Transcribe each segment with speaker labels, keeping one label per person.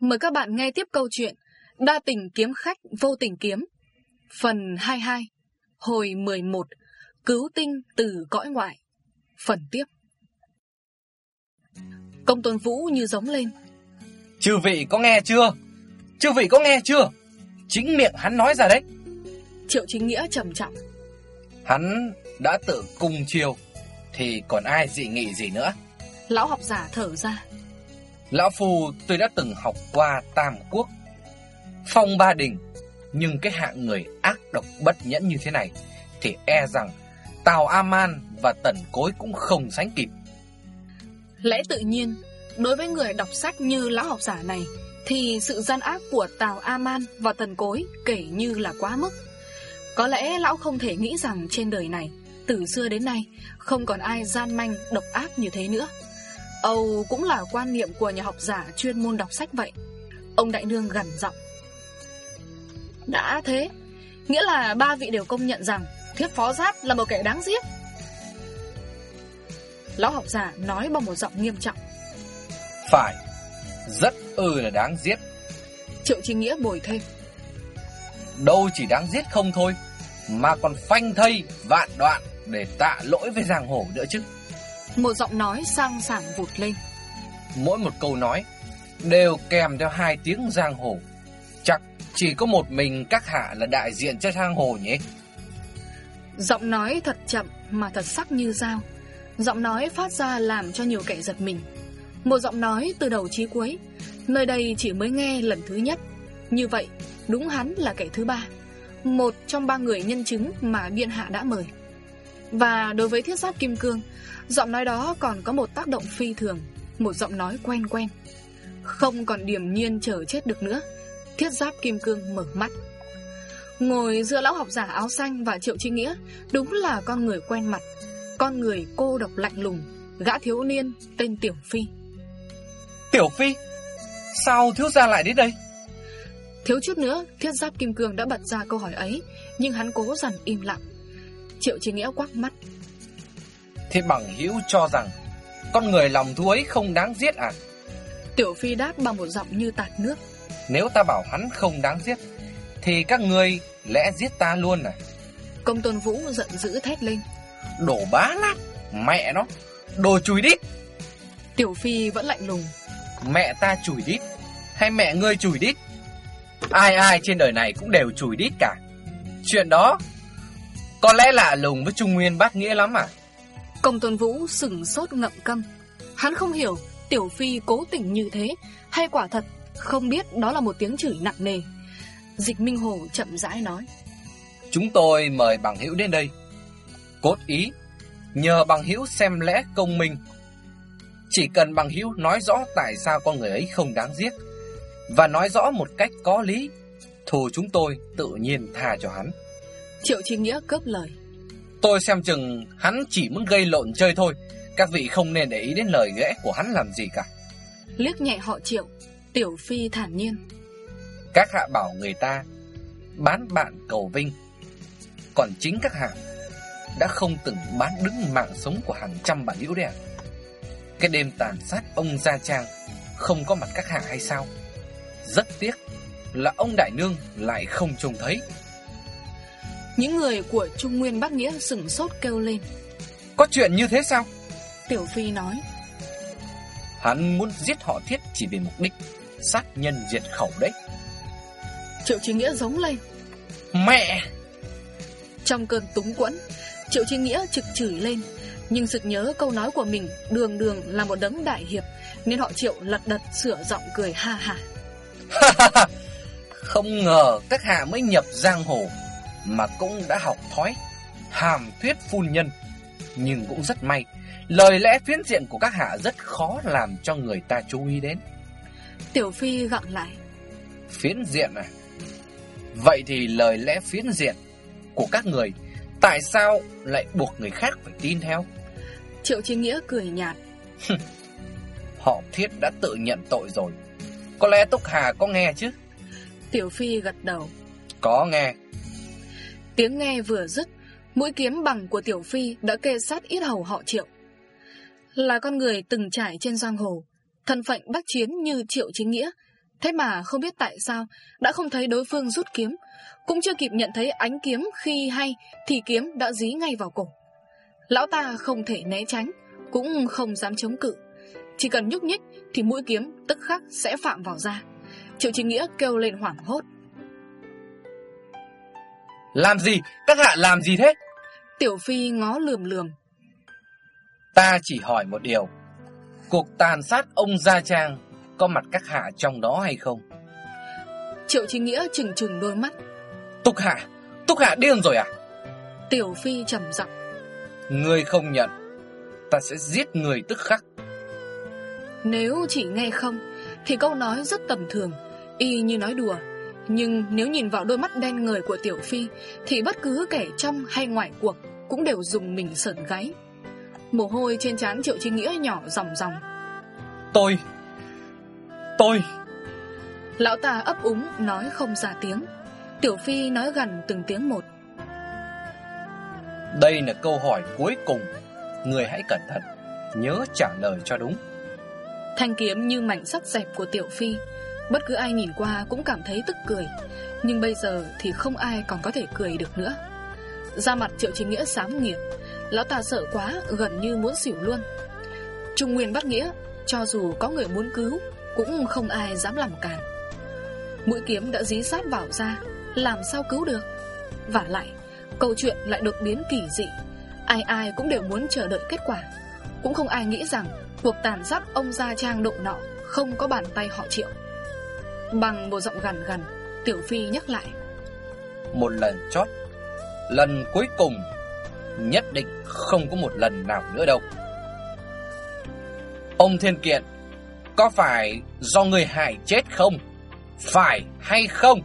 Speaker 1: Mời các bạn nghe tiếp câu chuyện Đa tình kiếm khách vô tình kiếm. Phần 22 Hồi 11 Cứu tinh từ cõi ngoại. Phần tiếp. Công tôn vũ như giống lên.
Speaker 2: Chư vị có nghe chưa? Chư vị có nghe chưa? Chính miệng hắn nói ra đấy.
Speaker 1: Triệu chính nghĩa trầm trọng.
Speaker 2: Hắn đã tự cung chiêu Thì còn ai dị nghị gì nữa?
Speaker 1: Lão học giả thở ra
Speaker 2: Lão Phu, tôi đã từng học qua Tam Quốc. Phong Ba Đình, Nhưng cái hạng người ác độc bất nhẫn như thế này Thì e rằng Tào Aman và Tần Cối cũng không sánh kịp.
Speaker 1: Lẽ tự nhiên, Đối với người đọc sách như lão học giả này, Thì sự gian ác của Tào Aman và Tần Cối kể như là quá mức. Có lẽ lão không thể nghĩ rằng trên đời này, Từ xưa đến nay, Không còn ai gian manh độc ác như thế nữa. Âu cũng là quan niệm của nhà học giả chuyên môn đọc sách vậy. Ông Đại Nương gần giọng. Đã thế Nghĩa là ba vị đều công nhận rằng Thiết phó giáp là một kẻ đáng giết. Lão học giả nói bằng một giọng nghiêm trọng.
Speaker 2: Phải Rất ư là đáng giết.
Speaker 1: Triệu Chính Nghĩa bồi thêm.
Speaker 2: Đâu chỉ đáng giết không thôi Mà còn phanh thây vạn đoạn Để tạ lỗi với giang hồ nữa chứ
Speaker 1: một giọng nói sang sảng vụt lên.
Speaker 2: Mỗi một câu nói Đều kèm theo hai tiếng giang hồ. Chắc chỉ có một mình các hạ là đại diện cho giang hồ nhỉ?
Speaker 1: Giọng nói thật chậm mà thật sắc như dao. Giọng nói phát ra làm cho nhiều kẻ giật mình. Một giọng nói từ đầu chí cuối. Nơi đây chỉ mới nghe lần thứ nhất. Như vậy đúng hắn là kẻ thứ ba. Một trong ba người nhân chứng mà Biên Hạ đã mời Và đối với thiết giáp kim cương Giọng nói đó còn có một tác động phi thường Một giọng nói quen quen. Không còn điềm nhiên chờ chết được nữa Thiết giáp kim cương mở mắt. Ngồi giữa lão học giả áo xanh và triệu trinh nghĩa Đúng là con người quen mặt Con người cô độc lạnh lùng Gã thiếu niên tên Tiểu Phi.
Speaker 2: Tiểu Phi Sao thiếu gia lại đến đây?
Speaker 1: Thiếu chút nữa Thiết giáp kim cương đã bật ra câu hỏi ấy Nhưng hắn cố dần im lặng Triệu trinh nghĩa quắc mắt.
Speaker 2: Thế bằng hữu cho rằng Con người lòng thú ấy không đáng giết à?
Speaker 1: Tiểu Phi đáp bằng một giọng như tạt nước.
Speaker 2: Nếu ta bảo hắn không đáng giết Thì các người lẽ giết ta luôn à?
Speaker 1: Công tôn vũ giận dữ thét lên.
Speaker 2: Đổ bá lát Mẹ nó Đồ chùi đít.
Speaker 1: Tiểu Phi vẫn lạnh lùng.
Speaker 2: Mẹ ta chùi đít Hay mẹ ngươi chùi đít? Ai ai trên đời này cũng đều chùi đít cả. Chuyện đó Có lẽ lạ lùng với Trung Nguyên bát nghĩa lắm à?
Speaker 1: Công tôn vũ sừng sốt ngậm câm. Hắn không hiểu Tiểu Phi cố tình như thế Hay quả thật không biết đó là một tiếng chửi nặng nề. Dịch Minh Hồ chậm rãi nói.
Speaker 2: Chúng tôi mời bằng hữu đến đây. Cốt ý Nhờ bằng hữu xem lẽ công minh. Chỉ cần bằng hữu nói rõ tại sao con người ấy không đáng giết Và nói rõ một cách có lý Thù chúng tôi tự nhiên tha cho hắn
Speaker 1: Triệu Chi Nghĩa cướp lời.
Speaker 2: Tôi xem chừng hắn chỉ muốn gây lộn chơi thôi. Các vị không nên để ý đến lời ghẽ của hắn làm gì cả.
Speaker 1: Liếc nhẹ họ triệu Tiểu Phi thản nhiên.
Speaker 2: Các hạ bảo người ta Bán bạn cầu vinh. Còn chính các hạ Đã không từng bán đứng mạng sống của hàng trăm bản hữu đẹp Cái đêm tàn sát ông Gia Trang Không có mặt các hạ hay sao? Rất tiếc Là ông Đại Nương lại không trông thấy
Speaker 1: những người của Trung Nguyên Bắc Nghĩa sửng sốt kêu lên.
Speaker 2: Có chuyện như thế sao?
Speaker 1: Tiểu Phi nói.
Speaker 2: Hắn muốn giết họ thiết chỉ vì mục đích Sát nhân diệt khẩu đấy.
Speaker 1: Triệu Chí Nghĩa giống lên.
Speaker 2: Mẹ!
Speaker 1: Trong cơn túng quẫn Triệu Chí Nghĩa trực chửi lên. Nhưng sực nhớ câu nói của mình Đường đường là một đấng đại hiệp Nên họ Triệu lật đật sửa giọng cười ha ha!
Speaker 2: Không ngờ các hạ mới nhập giang hồ mà cũng đã học thói hàm thuyết phun nhân. Nhưng cũng rất may, lời lẽ phiến diện của các hạ rất khó làm cho người ta chú ý đến.
Speaker 1: Tiểu Phi gặng lại.
Speaker 2: Phiến diện à? Vậy thì lời lẽ phiến diện của các người tại sao lại buộc người khác phải tin theo?
Speaker 1: Triệu Chí Nghĩa cười nhạt.
Speaker 2: Họ thiết đã tự nhận tội rồi. Có lẽ Túc Hà có nghe chứ?
Speaker 1: Tiểu Phi gật đầu.
Speaker 2: Có nghe.
Speaker 1: Tiếng nghe vừa dứt, Mũi kiếm bằng của Tiểu Phi đã kê sát ít hầu họ triệu. Là con người từng trải trên giang hồ, Thân phận bác chiến như triệu chính nghĩa, Thế mà không biết tại sao Đã không thấy đối phương rút kiếm, Cũng chưa kịp nhận thấy ánh kiếm khi hay Thì kiếm đã dí ngay vào cổ. Lão ta không thể né tránh, Cũng không dám chống cự. Chỉ cần nhúc nhích Thì mũi kiếm tức khắc sẽ phạm vào da. Triệu Chính Nghĩa kêu lên hoảng hốt.
Speaker 2: Làm gì? Các hạ làm gì thế?
Speaker 1: Tiểu Phi ngó lườm lườm
Speaker 2: Ta chỉ hỏi một điều Cuộc tàn sát ông Gia Trang Có mặt các hạ trong đó hay không?
Speaker 1: Triệu Chính Nghĩa trừng trừng đôi mắt
Speaker 2: Túc hạ Túc hạ điên rồi à?
Speaker 1: Tiểu Phi trầm giọng
Speaker 2: Người không nhận Ta sẽ giết người tức khắc
Speaker 1: Nếu chỉ nghe không Thì câu nói rất tầm thường Y như nói đùa Nhưng nếu nhìn vào đôi mắt đen người của Tiểu Phi Thì bất cứ kẻ trong hay ngoài cuộc Cũng đều dùng mình sởn gáy. Mồ hôi trên trán Triệu Chính Nghĩa nhỏ ròng ròng.
Speaker 2: Tôi Tôi.
Speaker 1: Lão ta ấp úng nói không ra tiếng. Tiểu Phi nói gần từng tiếng một.
Speaker 2: Đây là câu hỏi cuối cùng. Người hãy cẩn thận Nhớ trả lời cho đúng.
Speaker 1: Thanh kiếm như mảnh sắt dẹp của Tiểu Phi Bất cứ ai nhìn qua cũng cảm thấy tức cười. Nhưng bây giờ thì không ai còn có thể cười được nữa. Ra mặt Triệu Chính Nghĩa sám nghiệt. Lão ta sợ quá, gần như muốn xỉu luôn. Trung Nguyên bắt Nghĩa, Cho dù có người muốn cứu, Cũng không ai dám làm cản Mũi kiếm đã dí sát vào ra Làm sao cứu được? Và lại, câu chuyện lại đột biến kỳ dị. Ai ai cũng đều muốn chờ đợi kết quả. Cũng không ai nghĩ rằng Cuộc tàn sát ông Gia Trang độ nọ Không có bàn tay họ triệu. Bằng một giọng gần gần Tiểu Phi nhắc lại.
Speaker 2: Một lần chót Lần cuối cùng Nhất định không có một lần nào nữa đâu. Ông Thiên Kiện Có phải do người hại chết không? Phải hay không?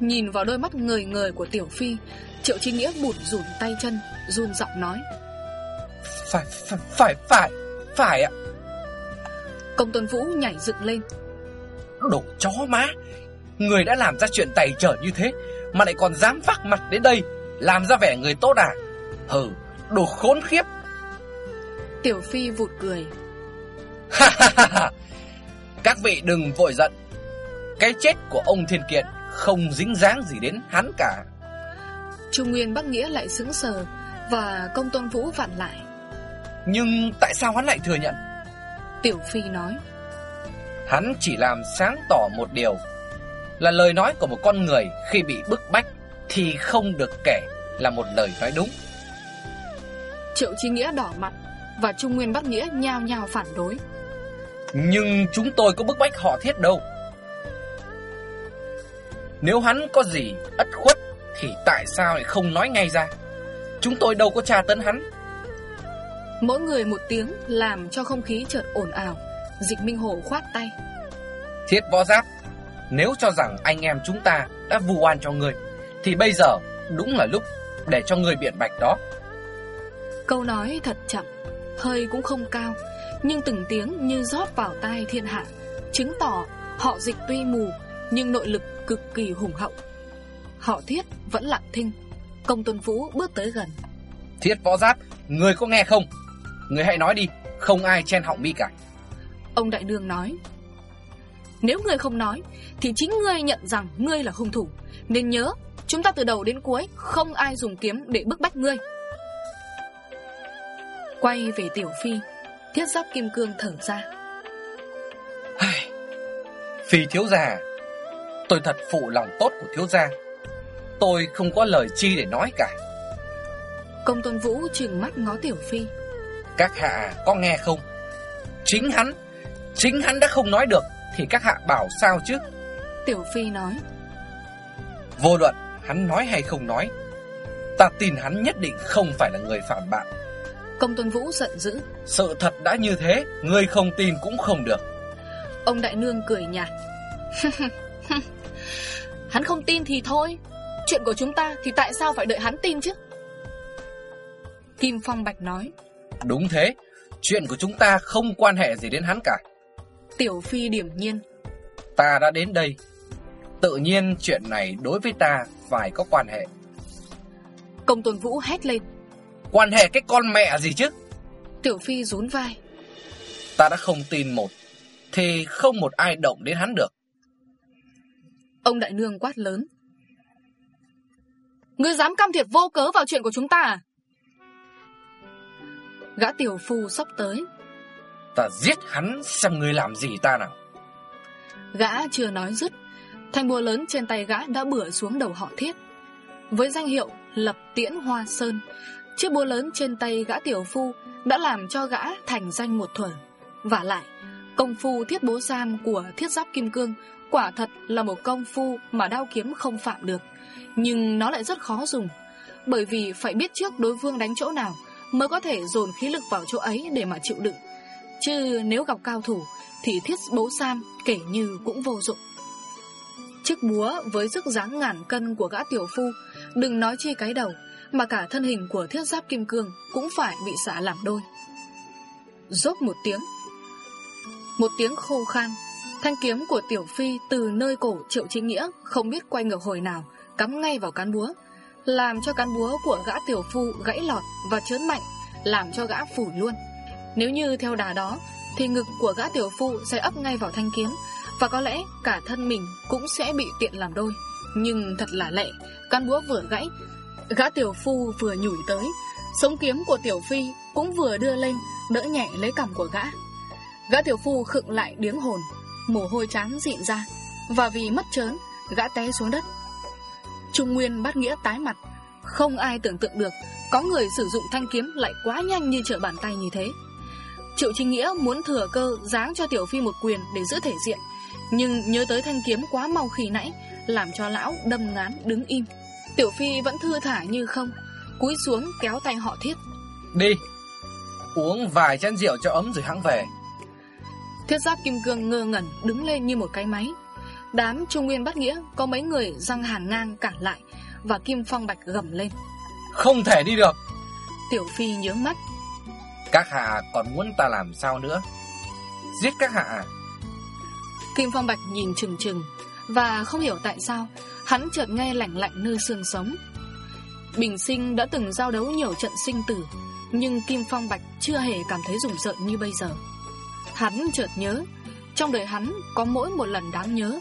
Speaker 1: Nhìn vào đôi mắt người người của Tiểu Phi Triệu Chi Nghĩa bụt rủn tay chân Run giọng nói.
Speaker 2: Phải, phải, phải, phải, phải ạ.
Speaker 1: Công Tuấn Vũ nhảy dựng lên
Speaker 2: Đồ chó má. Người đã làm ra chuyện tày trở như thế Mà lại còn dám vác mặt đến đây Làm ra vẻ người tốt à? Hừ, đồ khốn khiếp.
Speaker 1: Tiểu Phi vụt cười.
Speaker 2: Các vị đừng vội giận. Cái chết của ông Thiên Kiệt Không dính dáng gì đến hắn cả.
Speaker 1: Trung Nguyên Bắc Nghĩa lại sững sờ Và công tôn vũ vặn lại.
Speaker 2: Nhưng tại sao hắn lại thừa nhận?
Speaker 1: Tiểu Phi nói
Speaker 2: Hắn chỉ làm sáng tỏ một điều Là lời nói của một con người Khi bị bức bách Thì không được kể là một lời nói đúng.
Speaker 1: Triệu Chi Nghĩa đỏ mặt Và Trung Nguyên Bắc Nghĩa nhao nhao phản đối.
Speaker 2: Nhưng chúng tôi có bức bách họ thiết đâu. Nếu hắn có gì ất khuất Thì tại sao lại không nói ngay ra? Chúng tôi đâu có tra tấn hắn.
Speaker 1: Mỗi người một tiếng làm cho không khí chợt ồn ào Dịch Minh Hổ khoát tay.
Speaker 2: Thiết võ giáp Nếu cho rằng anh em chúng ta đã vu oan cho người Thì bây giờ đúng là lúc để cho người biện bạch đó.
Speaker 1: Câu nói thật chậm Hơi cũng không cao Nhưng từng tiếng như rót vào tai thiên hạ Chứng tỏ họ dịch tuy mù Nhưng nội lực cực kỳ hùng hậu. Họ thiết vẫn lặng thinh Công Tôn Vũ bước tới gần.
Speaker 2: Thiết võ giáp Người có nghe không? Người hãy nói đi Không ai chen họng mi cả
Speaker 1: Ông Đại Nương nói. Nếu người không nói Thì chính ngươi nhận rằng ngươi là hung thủ. Nên nhớ Chúng ta từ đầu đến cuối Không ai dùng kiếm để bức bách ngươi. Quay về Tiểu Phi Thiết giáp kim cương thở ra.
Speaker 2: Phi thiếu gia Tôi thật phụ lòng tốt của thiếu gia. Tôi không có lời chi để nói cả.
Speaker 1: Công tôn vũ trừng mắt ngó Tiểu Phi.
Speaker 2: Các hạ có nghe không? Chính hắn Chính hắn đã không nói được Thì các hạ bảo sao chứ?
Speaker 1: Tiểu Phi nói.
Speaker 2: Vô luận hắn nói hay không nói Ta tin hắn nhất định không phải là người phạm bạn.
Speaker 1: Công tôn vũ giận dữ.
Speaker 2: Sự thật đã như thế Ngươi không tin cũng không được.
Speaker 1: Ông Đại Nương cười nhạt. Hắn không tin thì thôi. Chuyện của chúng ta thì tại sao phải đợi hắn tin chứ? Kim Phong Bạch nói.
Speaker 2: Đúng thế Chuyện của chúng ta không quan hệ gì đến hắn cả
Speaker 1: Tiểu Phi điểm nhiên.
Speaker 2: Ta đã đến đây. Tự nhiên chuyện này đối với ta phải có quan hệ.
Speaker 1: Công Tôn Vũ hét lên.
Speaker 2: Quan hệ cái con mẹ gì chứ?
Speaker 1: Tiểu Phi rún vai.
Speaker 2: Ta đã không tin một Thì không một ai động đến hắn được.
Speaker 1: Ông đại nương quát lớn. Ngươi dám can thiệp vô cớ vào chuyện của chúng ta à? Gã tiểu phu sắp tới
Speaker 2: Ta giết hắn xem người làm gì ta nào.
Speaker 1: Gã chưa nói dứt, Thanh búa lớn trên tay gã đã bửa xuống đầu họ thiết. Với danh hiệu Lập Tiễn Hoa Sơn, Chiếc búa lớn trên tay gã tiểu phu Đã làm cho gã thành danh một thuở. Và lại, Công phu thiết bố sam của thiết giáp kim cương Quả thật là một công phu Mà đao kiếm không phạm được. Nhưng nó lại rất khó dùng, Bởi vì phải biết trước đối phương đánh chỗ nào Mới có thể dồn khí lực vào chỗ ấy Để mà chịu đựng. Chứ nếu gặp cao thủ, Thì thiết bố sam kể như cũng vô dụng. Chiếc búa với sức dáng ngàn cân của gã tiểu phu, Đừng nói chi cái đầu, Mà cả thân hình của thiết giáp kim cương Cũng phải bị xả làm đôi. Rốt một tiếng. Một tiếng khô khan, Thanh kiếm của tiểu phi từ nơi cổ triệu chính nghĩa Không biết quay ngược hồi nào, Cắm ngay vào cán búa, Làm cho cán búa của gã tiểu phu gãy lọt Và chớn mạnh, Làm cho gã phủ luôn. Nếu như theo đà đó, Thì ngực của gã tiểu phu sẽ ấp ngay vào thanh kiếm, Và có lẽ cả thân mình cũng sẽ bị tiện làm đôi. Nhưng thật là lệ căn búa vừa gãy, Gã tiểu phu vừa nhủi tới, Sống kiếm của tiểu phi cũng vừa đưa lên, Đỡ nhẹ lấy cằm của gã. Gã tiểu phu khựng lại điếng hồn, Mồ hôi chán dịn ra, Và vì mất chớn Gã té xuống đất. Trung Nguyên bắt nghĩa tái mặt, Không ai tưởng tượng được Có người sử dụng thanh kiếm lại quá nhanh như trở bàn tay như thế. Triệu Trinh Nghĩa muốn thừa cơ Giáng cho Tiểu Phi một quyền để giữ thể diện Nhưng nhớ tới thanh kiếm quá mau khi nãy Làm cho lão đâm ngán đứng im. Tiểu Phi vẫn thư thả như không Cúi xuống kéo tay họ thiết.
Speaker 2: Đi Uống vài chén rượu cho ấm rồi hãng về.
Speaker 1: Thiết giáp kim cương ngơ ngẩn đứng lên như một cái máy. Đám Trung Nguyên bắt nghĩa Có mấy người răng hàn ngang cản lại Và Kim Phong Bạch gầm lên.
Speaker 2: Không thể đi được.
Speaker 1: Tiểu Phi nhớ mắt
Speaker 2: các hạ còn muốn ta làm sao nữa? Giết các hạ à?
Speaker 1: Kim Phong Bạch nhìn chừng chừng Và không hiểu tại sao Hắn chợt nghe lạnh lạnh nơi xương sống. Bình sinh đã từng giao đấu nhiều trận sinh tử, Nhưng Kim Phong Bạch chưa hề cảm thấy rùng rợn như bây giờ. Hắn chợt nhớ, Trong đời hắn có mỗi một lần đáng nhớ,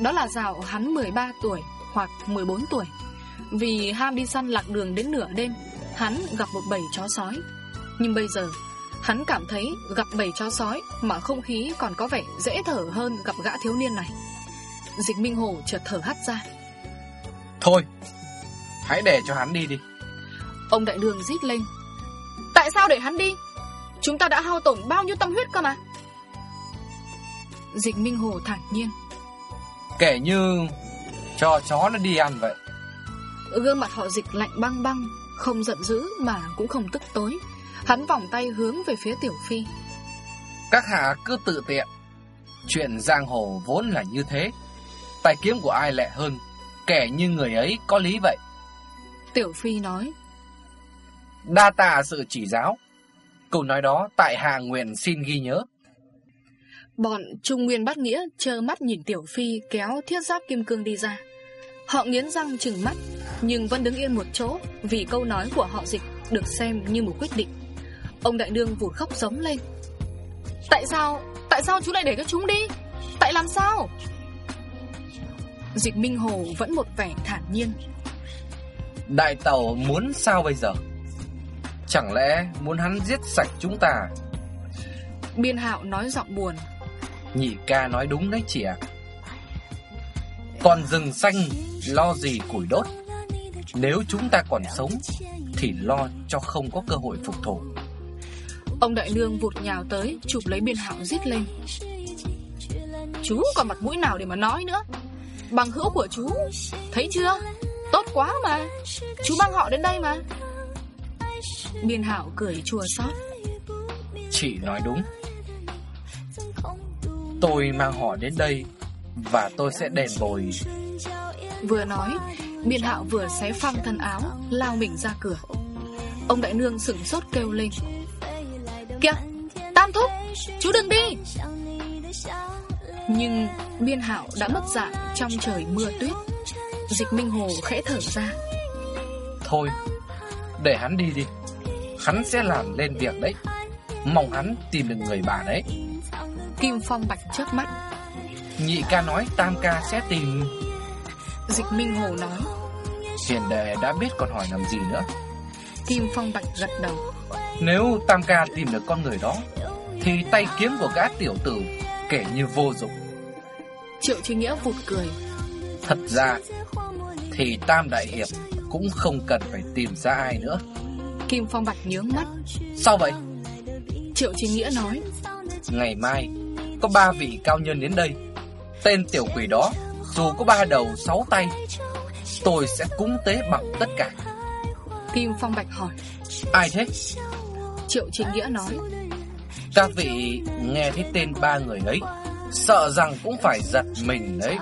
Speaker 1: Đó là dạo hắn 13 tuổi Hoặc 14 tuổi. Vì ham đi săn lạc đường đến nửa đêm, Hắn gặp một bầy chó sói. Nhưng bây giờ Hắn cảm thấy gặp bầy chó sói Mà không khí còn có vẻ dễ thở hơn Gặp gã thiếu niên này. Dịch Minh Hồ chợt thở hắt ra.
Speaker 2: Thôi Hãy để cho hắn đi đi.
Speaker 1: Ông đại đường rít lên. Tại sao để hắn đi? Chúng ta đã hao tổn bao nhiêu tâm huyết cơ mà? Dịch Minh Hồ thản nhiên.
Speaker 2: Kể như Cho chó nó đi ăn vậy.
Speaker 1: Gương mặt họ dịch lạnh băng băng Không giận dữ mà cũng không tức tối Hắn vòng tay hướng về phía Tiểu Phi.
Speaker 2: Các hạ cứ tự tiện. Chuyện giang hồ vốn là như thế. Tài kiếm của ai lẹ hơn Kẻ như người ấy có lý vậy?
Speaker 1: Tiểu Phi nói.
Speaker 2: Đa tạ sự chỉ giáo. Câu nói đó tại hạ nguyện xin ghi nhớ.
Speaker 1: Bọn Trung Nguyên bắt nghĩa chờ mắt nhìn Tiểu Phi kéo thiết giáp kim cương đi ra. Họ nghiến răng chừng mắt Nhưng vẫn đứng yên một chỗ Vì câu nói của họ dịch được xem như một quyết định Ông đại đương vụt khóc giống lên. Tại sao Tại sao chú lại để cho chúng đi? Tại làm sao? Dịch Minh Hồ vẫn một vẻ thản nhiên.
Speaker 2: Đại tàu muốn sao bây giờ? Chẳng lẽ muốn hắn giết sạch chúng ta?
Speaker 1: Biên hạo nói giọng buồn.
Speaker 2: Nhị ca nói đúng đấy chị ạ. Còn rừng xanh lo gì củi đốt? Nếu chúng ta còn sống Thì lo cho không có cơ hội phục thù
Speaker 1: Ông đại nương vụt nhào tới Chụp lấy biên hạo giết lên Chú còn mặt mũi nào để mà nói nữa? Bằng hữu của chú Thấy chưa? Tốt quá mà. Chú mang họ đến đây mà. Biên hạo cười chua xót.
Speaker 2: Chị nói đúng. Tôi mang họ đến đây Và tôi sẽ đền bồi.
Speaker 1: Vừa nói Biên hạo vừa xé phăng thân áo Lao mình ra cửa. Ông đại nương sửng sốt kêu lên Kìa Tam thúc Chú đừng đi. Nhưng biên hạo đã mất dạng Trong trời mưa tuyết. Dịch Minh Hồ khẽ thở ra.
Speaker 2: Thôi Để hắn đi đi. Hắn sẽ làm lên việc đấy. Mong hắn tìm được người bà đấy.
Speaker 1: Kim Phong Bạch chớp mắt.
Speaker 3: Nhị ca nói tam ca sẽ tìm.
Speaker 1: Dịch Minh Hồ nói.
Speaker 3: Hiền đệ đã biết còn hỏi làm gì nữa.
Speaker 1: Kim Phong Bạch gật đầu
Speaker 3: Nếu tam ca tìm được con người đó Thì tay kiếm của gã tiểu tử Kể như vô dụng.
Speaker 1: Triệu Chi Nghĩa vụt cười.
Speaker 3: Thật ra Thì Tam Đại Hiệp Cũng không cần phải tìm ra ai nữa.
Speaker 1: Kim Phong Bạch nhướng mắt
Speaker 3: Sao vậy?
Speaker 1: Triệu Chi Nghĩa nói.
Speaker 3: Ngày mai Có ba vị cao nhân đến đây. Tên tiểu quỷ đó Dù có ba đầu sáu tay Tôi sẽ cúng tế bằng tất cả.
Speaker 1: Kim Phong Bạch hỏi.
Speaker 3: Ai thế
Speaker 1: Triệu Chi Nghĩa nói.
Speaker 3: Các vị nghe thấy tên ba người ấy Sợ rằng cũng phải giật mình đấy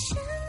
Speaker 1: Shine.